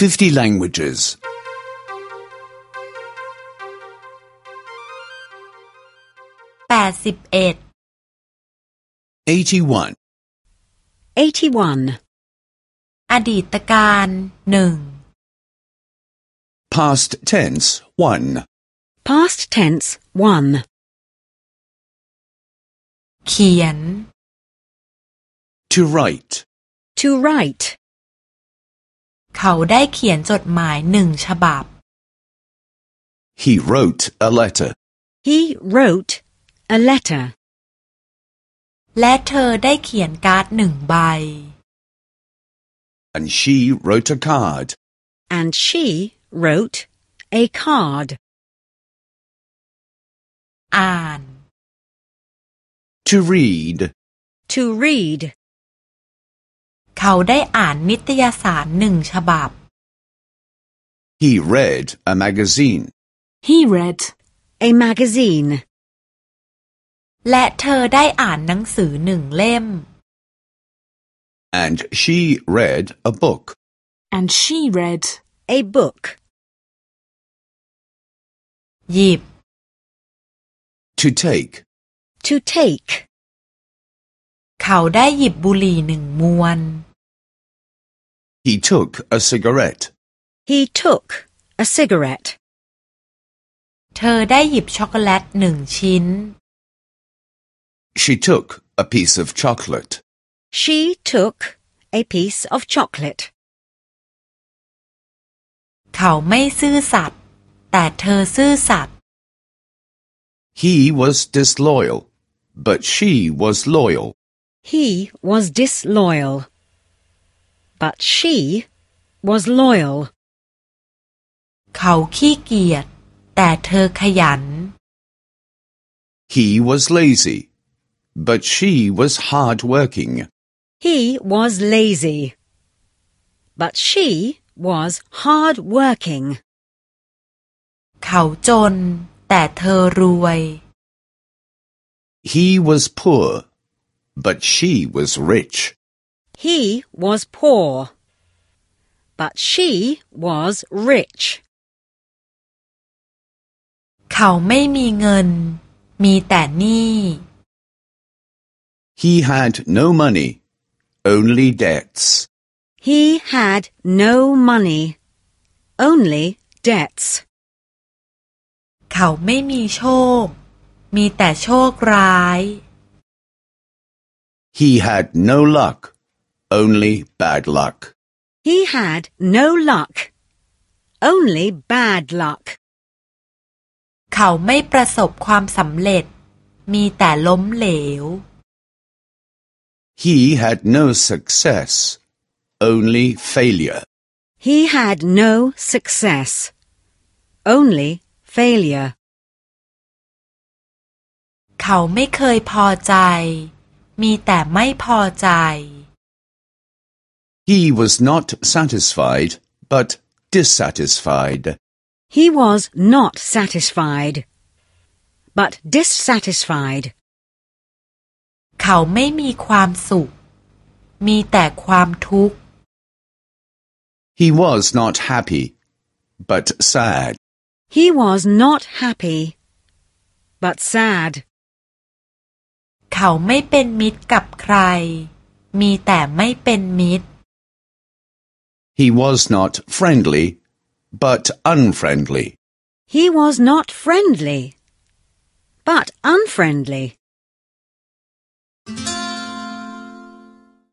50 languages. แปดสิบเอ็ด 81. 81. อดีตการหนึ่ง Past tense 1. Past tense 1. เขียน To write. To write. เขาได้เขียนจดหมายหนึ่งฉบับ He wrote a letter. He wrote a letter. และเธอได้เขียนการ์ดหนึ่งใบ And she wrote a card. And she wrote a card. อ่าน To read. To read. เขาได้อ่านนิตยสารหนึ่งฉบับ He read a magazine. He read a magazine. และเธอได้อ่านหนังสือหนึ่งเล่ม And she read a book. And she read A book. หยิบ To take. To take. เขาได้หยิบบุหรี่หนึ่งมวน He took a cigarette. He took a cigarette. เธอได้หยิบช็อกโกแลตหนึ่งชิ้น She took a piece of chocolate. She took a piece of chocolate. เขาไม่ซื่อสัตย์แต่เธอซื่อสัตย์ He was disloyal, but she was loyal. He was disloyal. But she was loyal. เขาขี้เกียจแต่เธอขยัน He was lazy, but she was hard-working. He was lazy. But she was hard working. เขาจนแต่เธอรวย He was poor, but she was rich. He was poor. But she was rich. เขาไม่มีเงิน มีแต่หนี้ He had no money, only debts. He had no money. Only debts. เขาไม่มีโชค มีแต่โชคร้าย He had no luck, only bad luck. He had no luck. Only bad luck. เขาไม่ประสบความสำเร็จ มีแต่ล้มเหลว He had no success, only failure. He had no success. Only failure. เขาไม่เคยพอใจ มีแต่ไม่พอใจ He was not satisfied, but dissatisfied. He was not satisfied, but dissatisfied. เขาไม่มีความสุข มีแต่ความทุกข์ He was not happy, but sad. He was not happy, but sad. เขาไม่เป็นมิตรกับใคร มีแต่ไม่เป็นมิตร he was not friendly, but unfriendly. He was not friendly, but unfriendly.